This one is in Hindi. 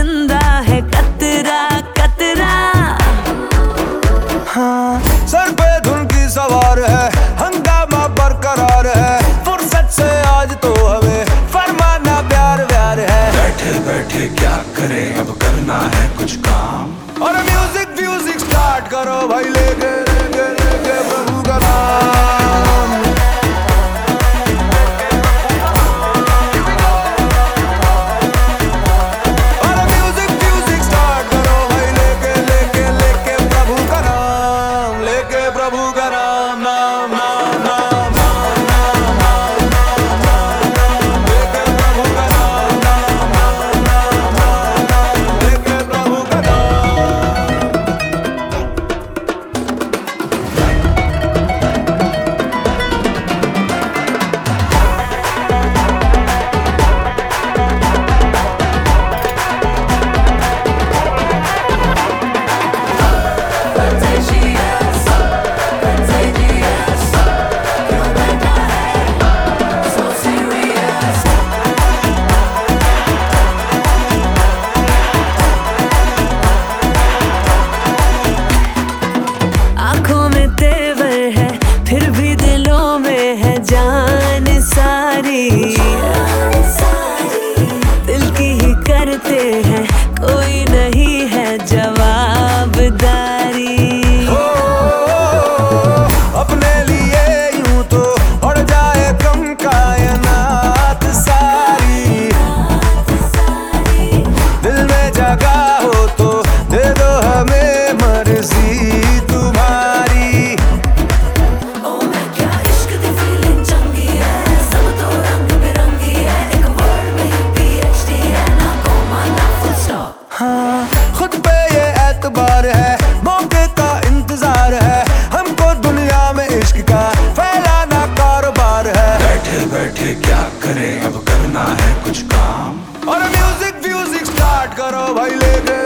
ज़िंदा है कतरा कतरा। हाँ सर पे धुन की सवार है हंगामा बरकरार है। फुर्सत से आज तो हमें फरमाना प्यार प्यार है। बैठे बैठे क्या करें? अब करना है कुछ काम। और म्यूज़िक म्यूज़िक स्टार्ट करो भाई लेके। करे अब करना है कुछ काम। और म्यूज़िक व्यूजिक स्टार्ट करो भाई ले